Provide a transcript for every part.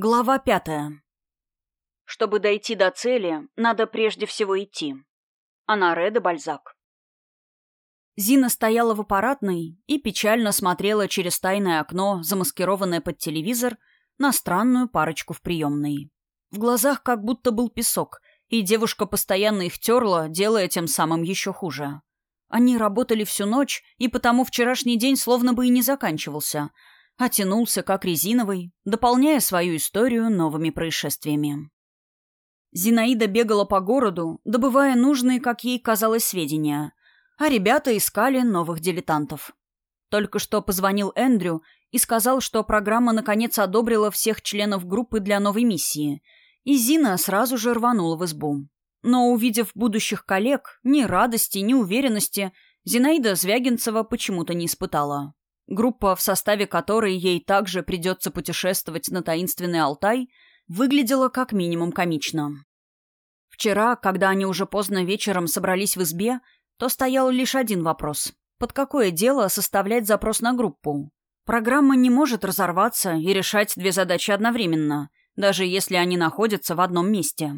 Глава пятая. Чтобы дойти до цели, надо прежде всего идти. Анаре де Бальзак. Зина стояла в аппаратной и печально смотрела через тайное окно, замаскированное под телевизор, на странную парочку в приемной. В глазах как будто был песок, и девушка постоянно их терла, делая тем самым еще хуже. Они работали всю ночь, и потому вчерашний день словно бы и не заканчивался — а тянулся как резиновый, дополняя свою историю новыми происшествиями. Зинаида бегала по городу, добывая нужные, как ей казалось, сведения, а ребята искали новых дилетантов. Только что позвонил Эндрю и сказал, что программа наконец одобрила всех членов группы для новой миссии, и Зина сразу же рванула в избу. Но, увидев будущих коллег, ни радости, ни уверенности, Зинаида Звягинцева почему-то не испытала. Группа, в составе которой ей также придется путешествовать на таинственный Алтай, выглядела как минимум комично. Вчера, когда они уже поздно вечером собрались в избе, то стоял лишь один вопрос. Под какое дело составлять запрос на группу? Программа не может разорваться и решать две задачи одновременно, даже если они находятся в одном месте.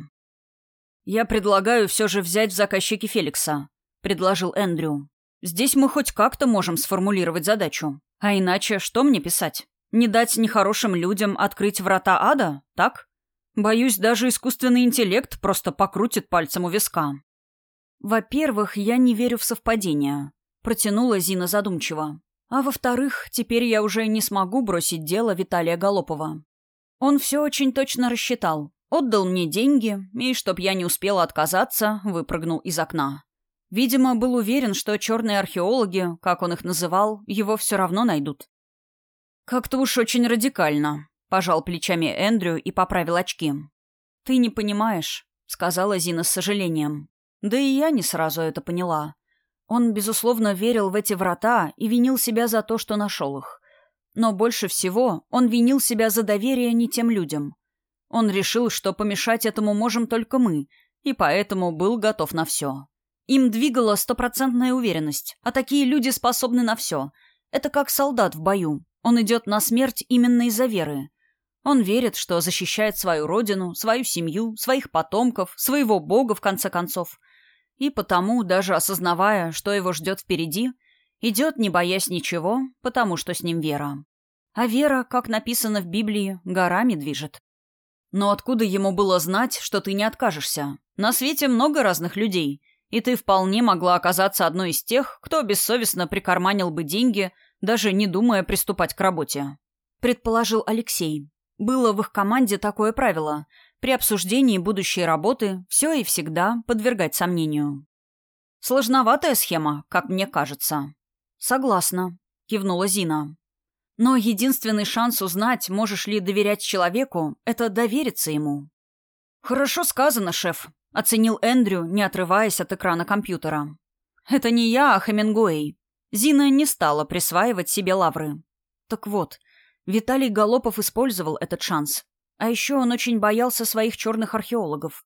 «Я предлагаю все же взять в заказчики Феликса», — предложил Эндрю. Здесь мы хоть как-то можем сформулировать задачу. А иначе что мне писать? Не дать нехорошим людям открыть врата ада, так? Боюсь, даже искусственный интеллект просто покрутит пальцем у виска. Во-первых, я не верю в совпадения. Протянула Зина задумчиво. А во-вторых, теперь я уже не смогу бросить дело Виталия Голопова. Он все очень точно рассчитал. Отдал мне деньги, и, чтоб я не успела отказаться, выпрыгнул из окна. Видимо, был уверен, что черные археологи, как он их называл, его все равно найдут. «Как-то уж очень радикально», — пожал плечами Эндрю и поправил очки. «Ты не понимаешь», — сказала Зина с сожалением. Да и я не сразу это поняла. Он, безусловно, верил в эти врата и винил себя за то, что нашел их. Но больше всего он винил себя за доверие не тем людям. Он решил, что помешать этому можем только мы, и поэтому был готов на все. Им двигала стопроцентная уверенность, а такие люди способны на все. Это как солдат в бою. Он идет на смерть именно из-за веры. Он верит, что защищает свою родину, свою семью, своих потомков, своего бога, в конце концов. И потому, даже осознавая, что его ждет впереди, идет, не боясь ничего, потому что с ним вера. А вера, как написано в Библии, горами движет. Но откуда ему было знать, что ты не откажешься? На свете много разных людей, и ты вполне могла оказаться одной из тех, кто бессовестно прикарманил бы деньги, даже не думая приступать к работе. Предположил Алексей. Было в их команде такое правило – при обсуждении будущей работы все и всегда подвергать сомнению. Сложноватая схема, как мне кажется. Согласна, кивнула Зина. Но единственный шанс узнать, можешь ли доверять человеку, это довериться ему. Хорошо сказано, шеф, — оценил Эндрю, не отрываясь от экрана компьютера. «Это не я, а Хемингуэй». Зина не стала присваивать себе лавры. Так вот, Виталий Голопов использовал этот шанс. А еще он очень боялся своих черных археологов.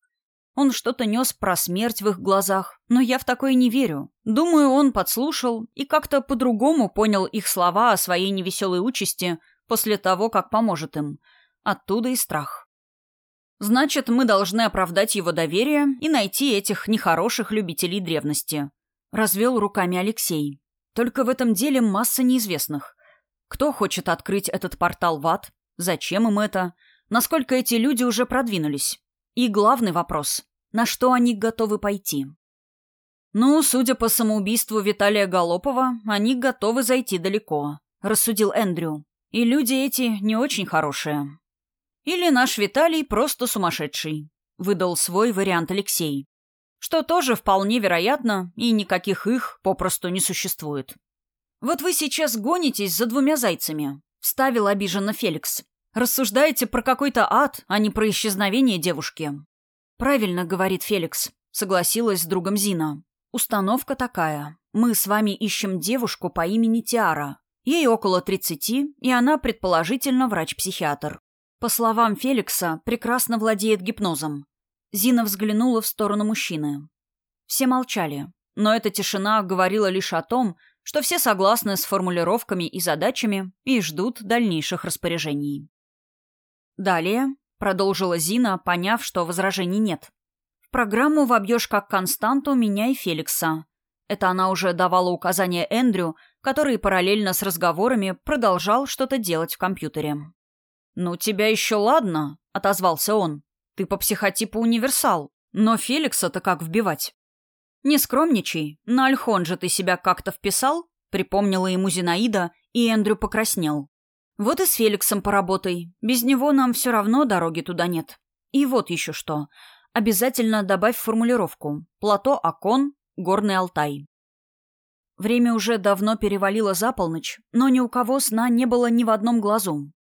Он что-то нес про смерть в их глазах, но я в такое не верю. Думаю, он подслушал и как-то по-другому понял их слова о своей невеселой участи после того, как поможет им. Оттуда и страх. Значит, мы должны оправдать его доверие и найти этих нехороших любителей древности. Развел руками Алексей. Только в этом деле масса неизвестных. Кто хочет открыть этот портал в ад? Зачем им это? Насколько эти люди уже продвинулись? И главный вопрос – на что они готовы пойти? Ну, судя по самоубийству Виталия Голопова, они готовы зайти далеко, рассудил Эндрю. И люди эти не очень хорошие. Или наш Виталий просто сумасшедший», — выдал свой вариант Алексей. Что тоже вполне вероятно, и никаких их попросту не существует. «Вот вы сейчас гонитесь за двумя зайцами», — вставил обиженно Феликс. «Рассуждаете про какой-то ад, а не про исчезновение девушки». «Правильно, — говорит Феликс», — согласилась с другом Зина. «Установка такая. Мы с вами ищем девушку по имени Тиара. Ей около тридцати, и она, предположительно, врач-психиатр. По словам Феликса, прекрасно владеет гипнозом. Зина взглянула в сторону мужчины. Все молчали, но эта тишина говорила лишь о том, что все согласны с формулировками и задачами и ждут дальнейших распоряжений. Далее, продолжила Зина, поняв, что возражений нет. В программу вобьешь как константу меня и Феликса. Это она уже давала указания Эндрю, который параллельно с разговорами продолжал что-то делать в компьютере. «Ну, тебя еще ладно», — отозвался он. «Ты по психотипу универсал. Но Феликса-то как вбивать?» «Не скромничай. На Альхон же ты себя как-то вписал?» — припомнила ему Зинаида, и Эндрю покраснел. «Вот и с Феликсом поработай. Без него нам все равно дороги туда нет. И вот еще что. Обязательно добавь формулировку. Плато Акон, Горный Алтай». Время уже давно перевалило за полночь, но ни у кого сна не было ни в одном глазу.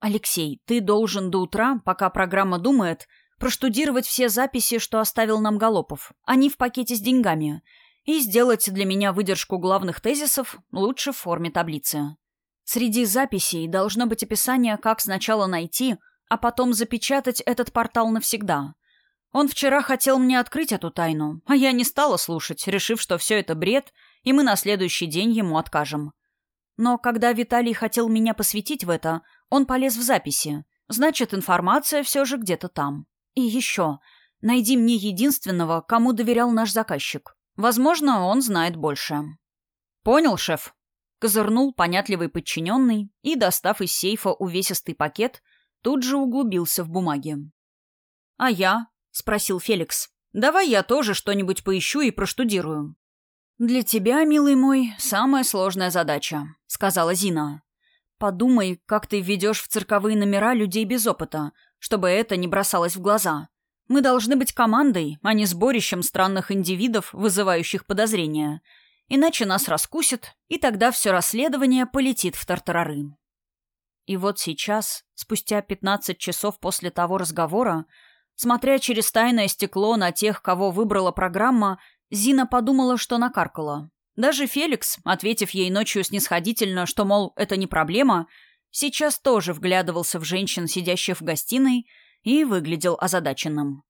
«Алексей, ты должен до утра, пока программа думает, проштудировать все записи, что оставил нам Галопов. Они в пакете с деньгами. И сделать для меня выдержку главных тезисов лучше в форме таблицы. Среди записей должно быть описание, как сначала найти, а потом запечатать этот портал навсегда. Он вчера хотел мне открыть эту тайну, а я не стала слушать, решив, что все это бред, и мы на следующий день ему откажем. Но когда Виталий хотел меня посвятить в это, он полез в записи. Значит, информация все же где-то там. И еще. Найди мне единственного, кому доверял наш заказчик. Возможно, он знает больше. Понял, шеф? Козырнул понятливый подчиненный и, достав из сейфа увесистый пакет, тут же углубился в бумаги. «А я?» — спросил Феликс. «Давай я тоже что-нибудь поищу и проштудирую». «Для тебя, милый мой, самая сложная задача», — сказала Зина. «Подумай, как ты введешь в цирковые номера людей без опыта, чтобы это не бросалось в глаза. Мы должны быть командой, а не сборищем странных индивидов, вызывающих подозрения. Иначе нас раскусят, и тогда все расследование полетит в тартарары». И вот сейчас, спустя 15 часов после того разговора, смотря через тайное стекло на тех, кого выбрала программа, Зина подумала, что накаркала. Даже Феликс, ответив ей ночью снисходительно, что, мол, это не проблема, сейчас тоже вглядывался в женщин, сидящих в гостиной, и выглядел озадаченным.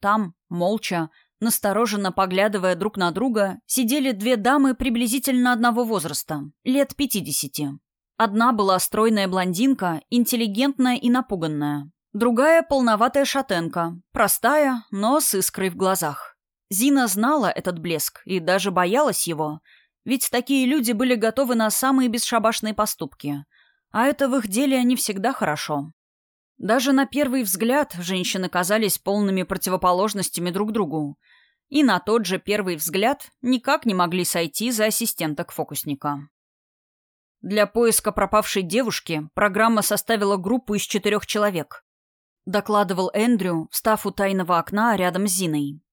Там, молча, настороженно поглядывая друг на друга, сидели две дамы приблизительно одного возраста, лет пятидесяти. Одна была стройная блондинка, интеллигентная и напуганная. Другая — полноватая шатенка, простая, но с искрой в глазах. Зина знала этот блеск и даже боялась его, ведь такие люди были готовы на самые бесшабашные поступки. А это в их деле не всегда хорошо. Даже на первый взгляд женщины казались полными противоположностями друг другу. И на тот же первый взгляд никак не могли сойти за ассистенток-фокусника. Для поиска пропавшей девушки программа составила группу из четырех человек. Докладывал Эндрю, встав у тайного окна рядом с Зиной.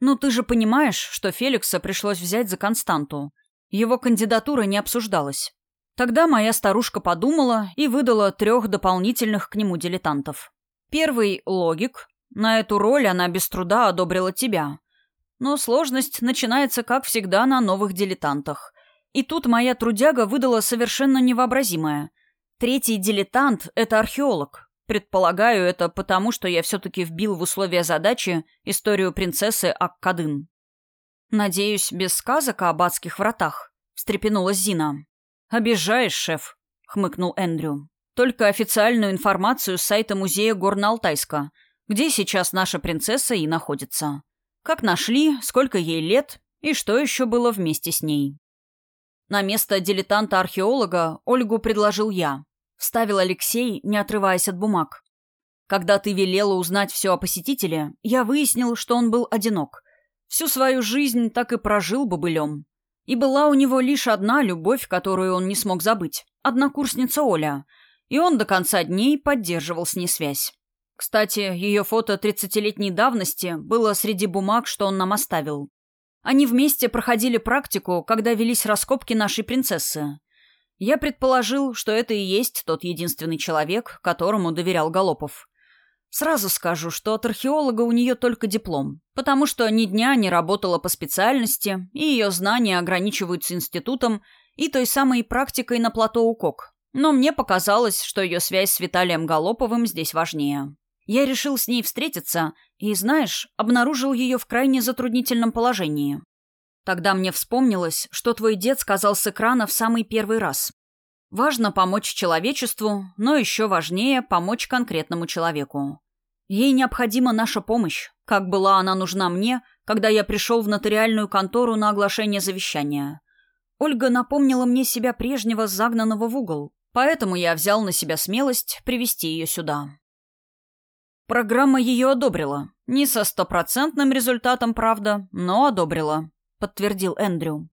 «Ну ты же понимаешь, что Феликса пришлось взять за Константу. Его кандидатура не обсуждалась. Тогда моя старушка подумала и выдала трех дополнительных к нему дилетантов. Первый — логик. На эту роль она без труда одобрила тебя. Но сложность начинается, как всегда, на новых дилетантах. И тут моя трудяга выдала совершенно невообразимое. Третий дилетант — это археолог. Предполагаю, это потому, что я все-таки вбил в условия задачи историю принцессы Аккадын. «Надеюсь, без сказок о аббатских вратах?» — встрепенулась Зина. «Обижаешь, шеф», — хмыкнул Эндрю. «Только официальную информацию с сайта музея Горно-Алтайска, где сейчас наша принцесса и находится. Как нашли, сколько ей лет и что еще было вместе с ней». На место дилетанта-археолога Ольгу предложил я. — вставил Алексей, не отрываясь от бумаг. «Когда ты велела узнать все о посетителе, я выяснил, что он был одинок. Всю свою жизнь так и прожил бобылем. И была у него лишь одна любовь, которую он не смог забыть — однокурсница Оля. И он до конца дней поддерживал с ней связь. Кстати, ее фото тридцатилетней давности было среди бумаг, что он нам оставил. Они вместе проходили практику, когда велись раскопки нашей принцессы. Я предположил, что это и есть тот единственный человек, которому доверял Галопов. Сразу скажу, что от археолога у нее только диплом, потому что ни дня не работала по специальности, и ее знания ограничиваются институтом и той самой практикой на плато УКОК. Но мне показалось, что ее связь с Виталием Галоповым здесь важнее. Я решил с ней встретиться и, знаешь, обнаружил ее в крайне затруднительном положении. Тогда мне вспомнилось, что твой дед сказал с экрана в самый первый раз. Важно помочь человечеству, но еще важнее помочь конкретному человеку. Ей необходима наша помощь, как была она нужна мне, когда я пришел в нотариальную контору на оглашение завещания. Ольга напомнила мне себя прежнего загнанного в угол, поэтому я взял на себя смелость привести ее сюда. Программа ее одобрила. Не со стопроцентным результатом, правда, но одобрила, подтвердил Эндрю.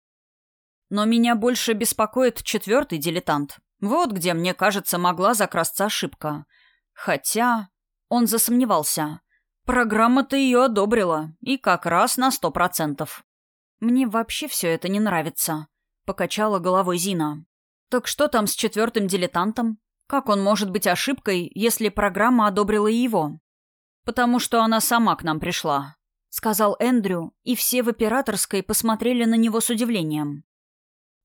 Но меня больше беспокоит четвертый дилетант. Вот где, мне кажется, могла закрасться ошибка. Хотя... Он засомневался. Программа-то ее одобрила. И как раз на сто процентов. Мне вообще все это не нравится. Покачала головой Зина. Так что там с четвертым дилетантом? Как он может быть ошибкой, если программа одобрила его? Потому что она сама к нам пришла. Сказал Эндрю, и все в операторской посмотрели на него с удивлением.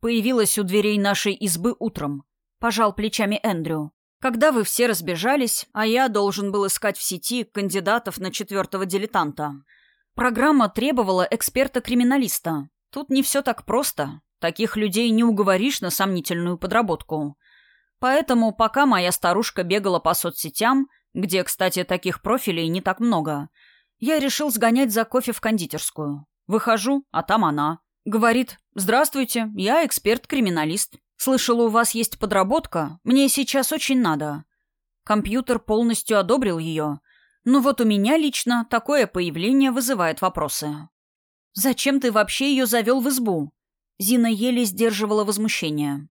Появилась у дверей нашей избы утром. Пожал плечами Эндрю. Когда вы все разбежались, а я должен был искать в сети кандидатов на четвертого дилетанта. Программа требовала эксперта-криминалиста. Тут не все так просто. Таких людей не уговоришь на сомнительную подработку. Поэтому, пока моя старушка бегала по соцсетям, где, кстати, таких профилей не так много, я решил сгонять за кофе в кондитерскую. Выхожу, а там она. Говорит, «Здравствуйте, я эксперт-криминалист. Слышала, у вас есть подработка. Мне сейчас очень надо». Компьютер полностью одобрил ее. Но вот у меня лично такое появление вызывает вопросы. «Зачем ты вообще ее завел в избу?» Зина еле сдерживала возмущение.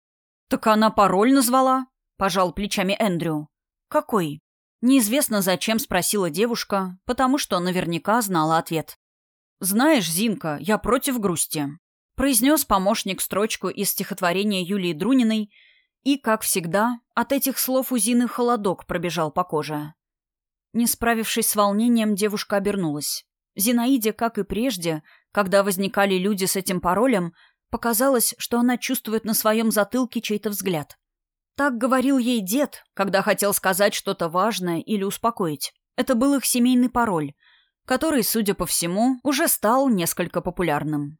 «Так она пароль назвала?» – пожал плечами Эндрю. «Какой?» Неизвестно зачем спросила девушка, потому что наверняка знала ответ. «Знаешь, Зинка, я против грусти произнес помощник строчку из стихотворения Юлии Друниной, и, как всегда, от этих слов у Зины холодок пробежал по коже. Не справившись с волнением, девушка обернулась. Зинаиде, как и прежде, когда возникали люди с этим паролем, показалось, что она чувствует на своем затылке чей-то взгляд. Так говорил ей дед, когда хотел сказать что-то важное или успокоить. Это был их семейный пароль, который, судя по всему, уже стал несколько популярным.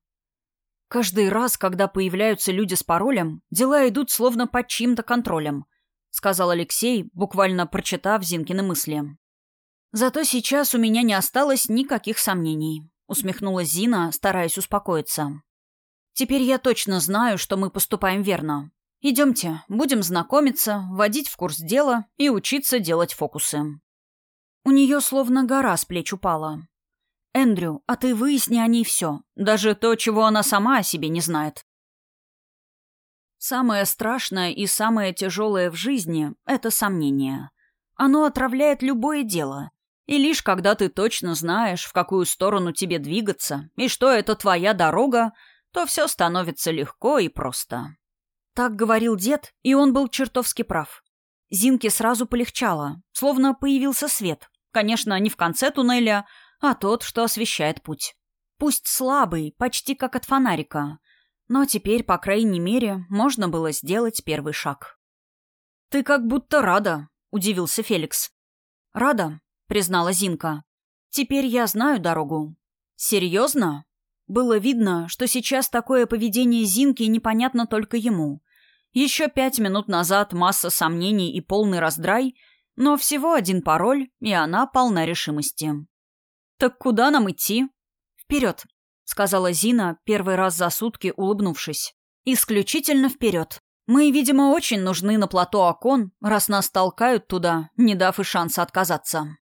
Каждый раз, когда появляются люди с паролем, дела идут словно под чьим-то контролем, сказал Алексей, буквально прочитав Зинкины мысли. Зато сейчас у меня не осталось никаких сомнений, усмехнулась Зина, стараясь успокоиться. Теперь я точно знаю, что мы поступаем верно. Идемте, будем знакомиться, вводить в курс дела и учиться делать фокусы. У нее словно гора с плеч упала. «Эндрю, а ты выясни о ней все, даже то, чего она сама о себе не знает». Самое страшное и самое тяжелое в жизни — это сомнение. Оно отравляет любое дело. И лишь когда ты точно знаешь, в какую сторону тебе двигаться, и что это твоя дорога, то все становится легко и просто. Так говорил дед, и он был чертовски прав. Зинке сразу полегчало, словно появился свет. Конечно, не в конце туннеля, а тот, что освещает путь. Пусть слабый, почти как от фонарика, но теперь, по крайней мере, можно было сделать первый шаг. «Ты как будто рада», — удивился Феликс. «Рада», — признала Зинка. «Теперь я знаю дорогу». «Серьезно?» Было видно, что сейчас такое поведение Зинки непонятно только ему. Еще пять минут назад масса сомнений и полный раздрай, но всего один пароль, и она полна решимости. «Так куда нам идти?» «Вперед», — сказала Зина, первый раз за сутки улыбнувшись. «Исключительно вперед. Мы, видимо, очень нужны на плато окон, раз нас толкают туда, не дав и шанса отказаться».